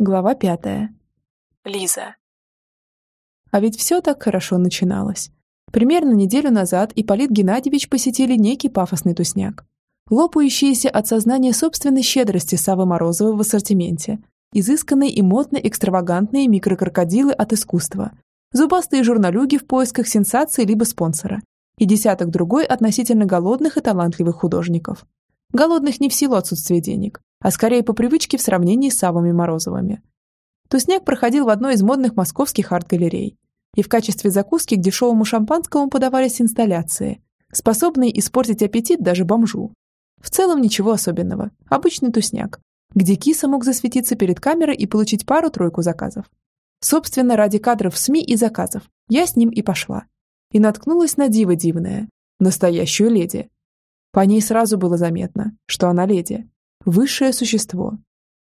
Глава пятая. Лиза. А ведь все так хорошо начиналось. Примерно неделю назад Ипполит Геннадьевич посетили некий пафосный тусняк. Лопающиеся от сознания собственной щедрости Савы Морозова в ассортименте, изысканные и модно-экстравагантные микрокрокодилы от искусства, зубастые журналюги в поисках сенсации либо спонсора, и десяток другой относительно голодных и талантливых художников. Голодных не в силу отсутствия денег, а скорее по привычке в сравнении с Савами Морозовыми. Тусняк проходил в одной из модных московских арт-галерей, и в качестве закуски к дешевому шампанскому подавались инсталляции, способные испортить аппетит даже бомжу. В целом ничего особенного, обычный тусняк, где киса мог засветиться перед камерой и получить пару-тройку заказов. Собственно, ради кадров в СМИ и заказов я с ним и пошла. И наткнулась на диво дивное, настоящую леди. По ней сразу было заметно, что она леди, Высшее существо.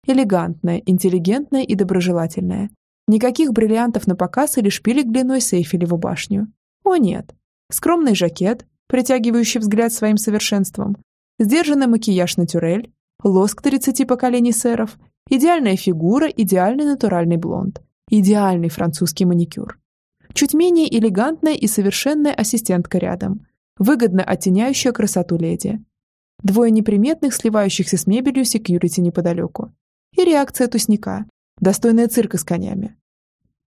Элегантное, интеллигентное и доброжелательное. Никаких бриллиантов на показ или шпилек длиной с Эйфелеву башню. О нет. Скромный жакет, притягивающий взгляд своим совершенством. Сдержанный макияж натюрель. Лоск 30 поколений сэров. Идеальная фигура, идеальный натуральный блонд. Идеальный французский маникюр. Чуть менее элегантная и совершенная ассистентка рядом. Выгодно оттеняющая красоту леди. Двое неприметных, сливающихся с мебелью секьюрити неподалеку. И реакция тусника, достойная цирка с конями.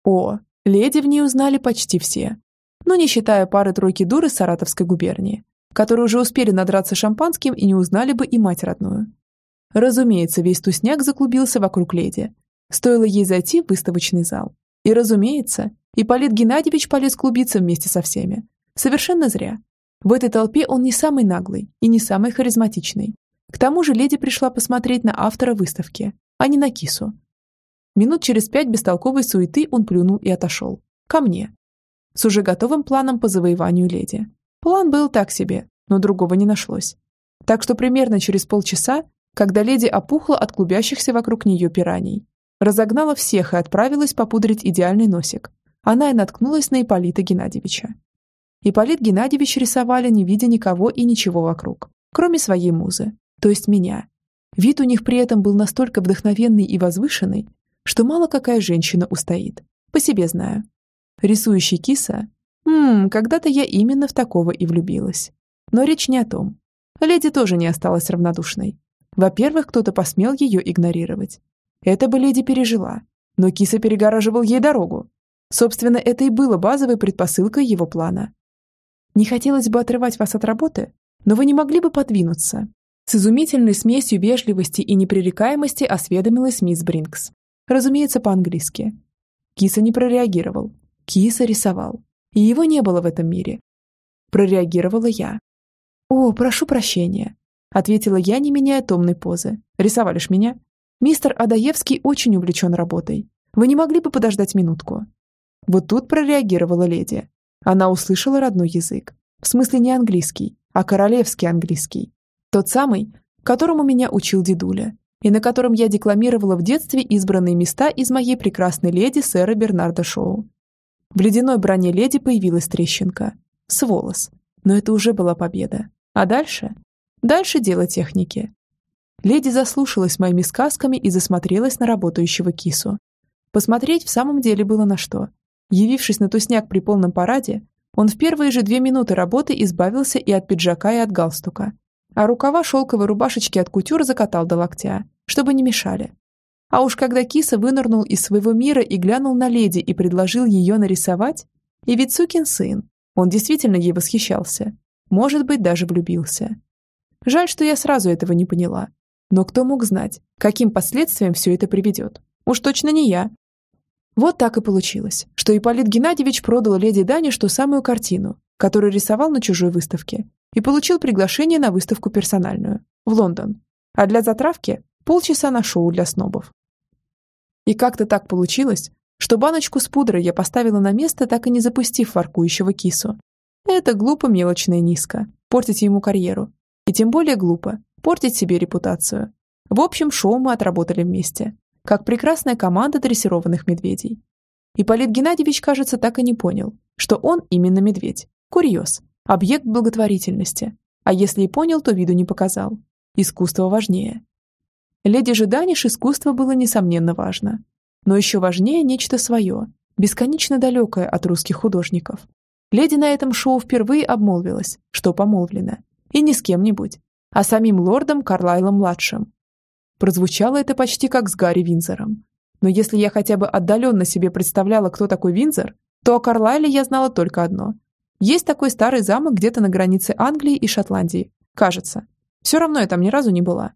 О, леди в ней узнали почти все. Но не считая пары-тройки дур из Саратовской губернии, которые уже успели надраться шампанским и не узнали бы и мать родную. Разумеется, весь тусняк заклубился вокруг леди. Стоило ей зайти в выставочный зал. И, разумеется, Ипполит Геннадьевич полез клубиться вместе со всеми. Совершенно зря. В этой толпе он не самый наглый и не самый харизматичный. К тому же леди пришла посмотреть на автора выставки, а не на кису. Минут через пять бестолковой суеты он плюнул и отошел. Ко мне. С уже готовым планом по завоеванию леди. План был так себе, но другого не нашлось. Так что примерно через полчаса, когда леди опухла от клубящихся вокруг нее пираний, разогнала всех и отправилась попудрить идеальный носик, она и наткнулась на Ипполита Геннадьевича. Ипполит Геннадьевич рисовали, не видя никого и ничего вокруг, кроме своей музы, то есть меня. Вид у них при этом был настолько вдохновенный и возвышенный, что мало какая женщина устоит. По себе знаю. Рисующий киса? Ммм, когда-то я именно в такого и влюбилась. Но речь не о том. Леди тоже не осталась равнодушной. Во-первых, кто-то посмел ее игнорировать. Это бы леди пережила, но киса перегораживал ей дорогу. Собственно, это и было базовой предпосылкой его плана. Не хотелось бы отрывать вас от работы, но вы не могли бы подвинуться. С изумительной смесью вежливости и непререкаемости осведомилась мисс Бринкс. Разумеется, по-английски. Киса не прореагировал. Киса рисовал. И его не было в этом мире. Прореагировала я. «О, прошу прощения», — ответила я, не меняя томной позы. «Рисовали ж меня?» «Мистер Адаевский очень увлечен работой. Вы не могли бы подождать минутку?» Вот тут прореагировала леди. Она услышала родной язык. В смысле не английский, а королевский английский. Тот самый, которому меня учил дедуля, и на котором я декламировала в детстве избранные места из моей прекрасной леди сэра Бернарда Шоу. В ледяной броне леди появилась трещинка. С волос. Но это уже была победа. А дальше? Дальше дело техники. Леди заслушалась моими сказками и засмотрелась на работающего кису. Посмотреть в самом деле было на что. Явившись на тусняк при полном параде, он в первые же две минуты работы избавился и от пиджака, и от галстука. А рукава шелковой рубашечки от кутюр закатал до локтя, чтобы не мешали. А уж когда киса вынырнул из своего мира и глянул на леди и предложил ее нарисовать, и ведь сукин сын, он действительно ей восхищался. Может быть, даже влюбился. Жаль, что я сразу этого не поняла. Но кто мог знать, каким последствиям все это приведет? Уж точно не я. Вот так и получилось, что Ипполит Геннадьевич продал леди Дане что самую картину, которую рисовал на чужой выставке, и получил приглашение на выставку персональную, в Лондон, а для затравки полчаса на шоу для снобов. И как-то так получилось, что баночку с пудрой я поставила на место, так и не запустив воркующего кису. Это глупо, мелочно и низко, портить ему карьеру. И тем более глупо, портить себе репутацию. В общем, шоу мы отработали вместе как прекрасная команда дрессированных медведей. И Полит Геннадьевич, кажется, так и не понял, что он именно медведь. Курьез. Объект благотворительности. А если и понял, то виду не показал. Искусство важнее. Леди же Даниш искусство было несомненно важно. Но еще важнее нечто свое, бесконечно далекое от русских художников. Леди на этом шоу впервые обмолвилась, что помолвлена. И не с кем-нибудь, а самим лордом Карлайлом-младшим. Прозвучало это почти как с Гарри Винзором. Но если я хотя бы отдаленно себе представляла, кто такой Винзор, то о Карлайле я знала только одно. Есть такой старый замок где-то на границе Англии и Шотландии. Кажется. Все равно я там ни разу не была.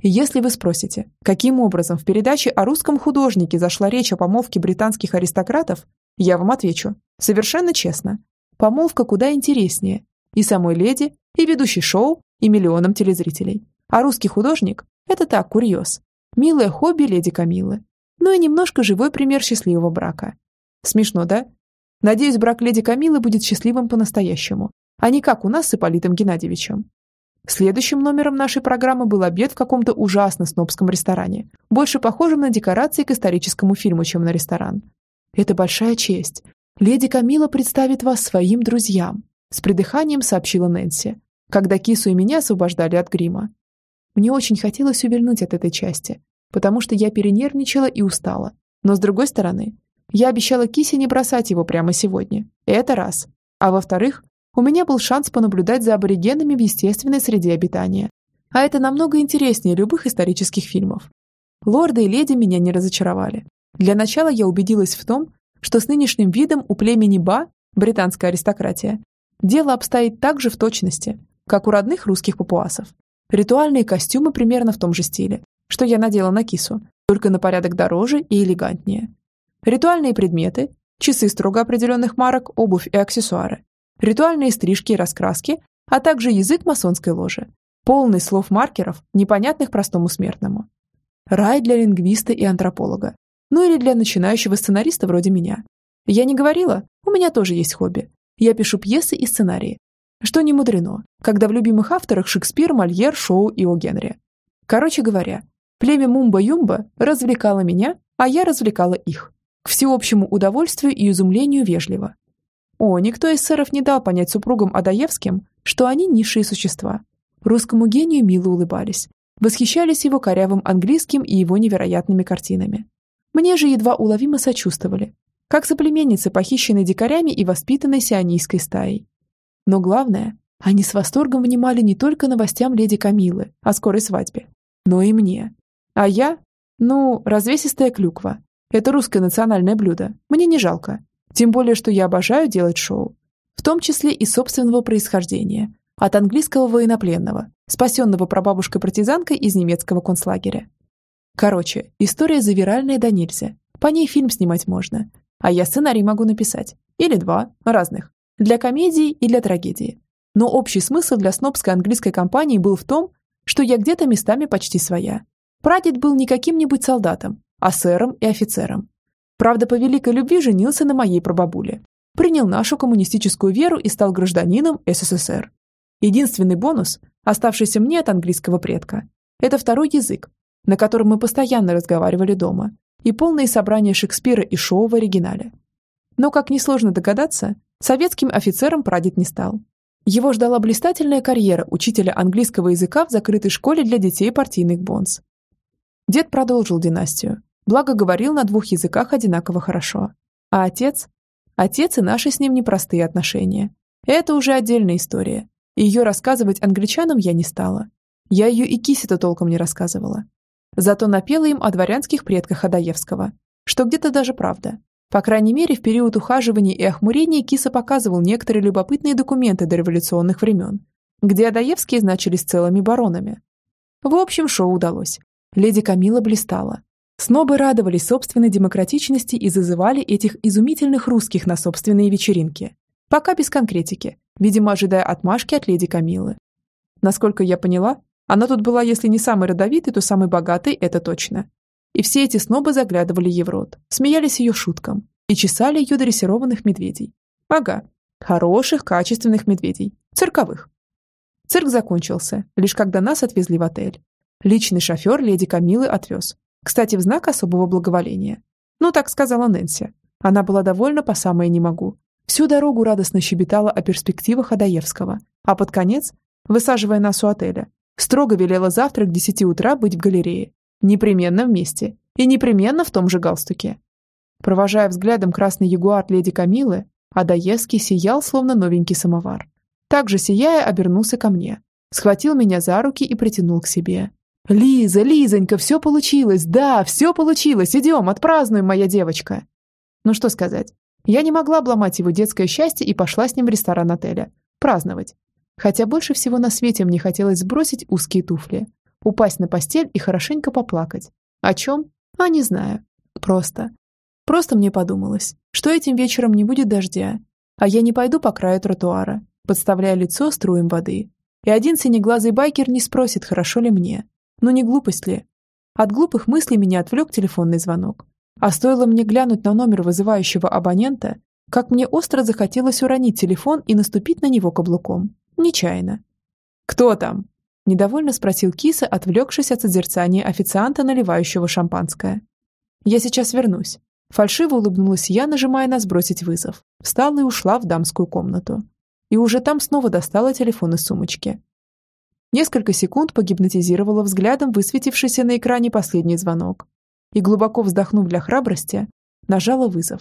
Если вы спросите, каким образом в передаче о русском художнике зашла речь о помолвке британских аристократов, я вам отвечу. Совершенно честно. Помолвка куда интереснее. И самой леди, и ведущей шоу, и миллионам телезрителей. А русский художник – это так, курьез. Милое хобби леди Камилы. Ну и немножко живой пример счастливого брака. Смешно, да? Надеюсь, брак леди Камилы будет счастливым по-настоящему, а не как у нас с Ипполитом Геннадьевичем. Следующим номером нашей программы был обед в каком-то ужасно снобском ресторане, больше похожем на декорации к историческому фильму, чем на ресторан. Это большая честь. Леди Камила представит вас своим друзьям, с придыханием сообщила Нэнси, когда кису и меня освобождали от грима. Мне очень хотелось увернуть от этой части, потому что я перенервничала и устала. Но с другой стороны, я обещала Кисе не бросать его прямо сегодня. Это раз. А во-вторых, у меня был шанс понаблюдать за аборигенами в естественной среде обитания. А это намного интереснее любых исторических фильмов. Лорды и леди меня не разочаровали. Для начала я убедилась в том, что с нынешним видом у племени Ба, британская аристократия, дело обстоит так же в точности, как у родных русских папуасов. Ритуальные костюмы примерно в том же стиле, что я надела на кису, только на порядок дороже и элегантнее. Ритуальные предметы, часы строго определенных марок, обувь и аксессуары, ритуальные стрижки и раскраски, а также язык масонской ложи, полный слов-маркеров, непонятных простому смертному. Рай для лингвиста и антрополога. Ну или для начинающего сценариста вроде меня. Я не говорила, у меня тоже есть хобби. Я пишу пьесы и сценарии. Что не мудрено, когда в любимых авторах Шекспир, Мольер, Шоу и О. Генри. Короче говоря, племя Мумба-Юмба развлекало меня, а я развлекала их к всеобщему удовольствию и изумлению вежливо. О, никто из сэров не дал понять супругам Адаевским, что они низшие существа. Русскому гению мило улыбались, восхищались его корявым английским и его невероятными картинами. Мне же едва уловимо сочувствовали, как соплеменницы, похищенной дикарями и воспитанной сионийской стаей. Но главное, они с восторгом внимали не только новостям леди Камилы о скорой свадьбе, но и мне. А я, ну, развесистая клюква, это русское национальное блюдо. Мне не жалко. Тем более, что я обожаю делать шоу. В том числе и собственного происхождения. От английского военнопленного, спасенного прабабушкой-партизанкой из немецкого концлагеря. Короче, история завиральная да нельзя. По ней фильм снимать можно. А я сценарий могу написать. Или два, разных. Для комедии и для трагедии. Но общий смысл для снобской английской компании был в том, что я где-то местами почти своя. Прадед был не каким-нибудь солдатом, а сэром и офицером. Правда, по великой любви женился на моей прабабуле. Принял нашу коммунистическую веру и стал гражданином СССР. Единственный бонус, оставшийся мне от английского предка, это второй язык, на котором мы постоянно разговаривали дома, и полные собрания Шекспира и Шоу в оригинале. Но, как несложно догадаться, советским офицером прадед не стал. Его ждала блистательная карьера учителя английского языка в закрытой школе для детей партийных бонс. Дед продолжил династию, благо говорил на двух языках одинаково хорошо. А отец? Отец и наши с ним непростые отношения. Это уже отдельная история. Ее рассказывать англичанам я не стала. Я ее и Кисе-то толком не рассказывала. Зато напела им о дворянских предках Адаевского, что где-то даже правда. По крайней мере, в период ухаживания и охмурения Киса показывал некоторые любопытные документы до революционных времен, где Адаевские значились целыми баронами. В общем, шоу удалось. Леди Камила блистала, Снобы радовались собственной демократичности и зазывали этих изумительных русских на собственные вечеринки. Пока без конкретики, видимо, ожидая отмашки от леди Камилы. Насколько я поняла, она тут была, если не самой родовитой, то самой богатой, это точно. И все эти снобы заглядывали ей в рот, смеялись ее шуткам и чесали ее дрессированных медведей. Ага, хороших, качественных медведей, цирковых. Цирк закончился, лишь когда нас отвезли в отель. Личный шофер леди Камилы отвез, кстати, в знак особого благоволения. Ну, так сказала Нэнси. Она была довольна по самое не могу. Всю дорогу радостно щебетала о перспективах Адаевского, а под конец, высаживая нас у отеля, строго велела завтра к десяти утра быть в галерее. Непременно вместе. И непременно в том же галстуке. Провожая взглядом красный ягуар леди Камилы, Адаевский сиял, словно новенький самовар. Также сияя, обернулся ко мне, схватил меня за руки и притянул к себе. «Лиза, Лизонька, все получилось! Да, все получилось! Идем, отпразднуем, моя девочка!» Ну что сказать, я не могла обломать его детское счастье и пошла с ним в ресторан отеля. Праздновать. Хотя больше всего на свете мне хотелось сбросить узкие туфли, упасть на постель и хорошенько поплакать. О чем? А не знаю. Просто. Просто мне подумалось, что этим вечером не будет дождя, а я не пойду по краю тротуара, подставляя лицо струем воды. И один синеглазый байкер не спросит, хорошо ли мне. Ну не глупость ли? От глупых мыслей меня отвлек телефонный звонок. А стоило мне глянуть на номер вызывающего абонента, как мне остро захотелось уронить телефон и наступить на него каблуком. Нечаянно. «Кто там?» – недовольно спросил киса, отвлекшись от созерцания официанта, наливающего шампанское. «Я сейчас вернусь». Фальшиво улыбнулась я, нажимая на «сбросить вызов». Встала и ушла в дамскую комнату. И уже там снова достала телефон из сумочки. Несколько секунд погипнотизировала взглядом высветившийся на экране последний звонок и, глубоко вздохнув для храбрости, нажала вызов.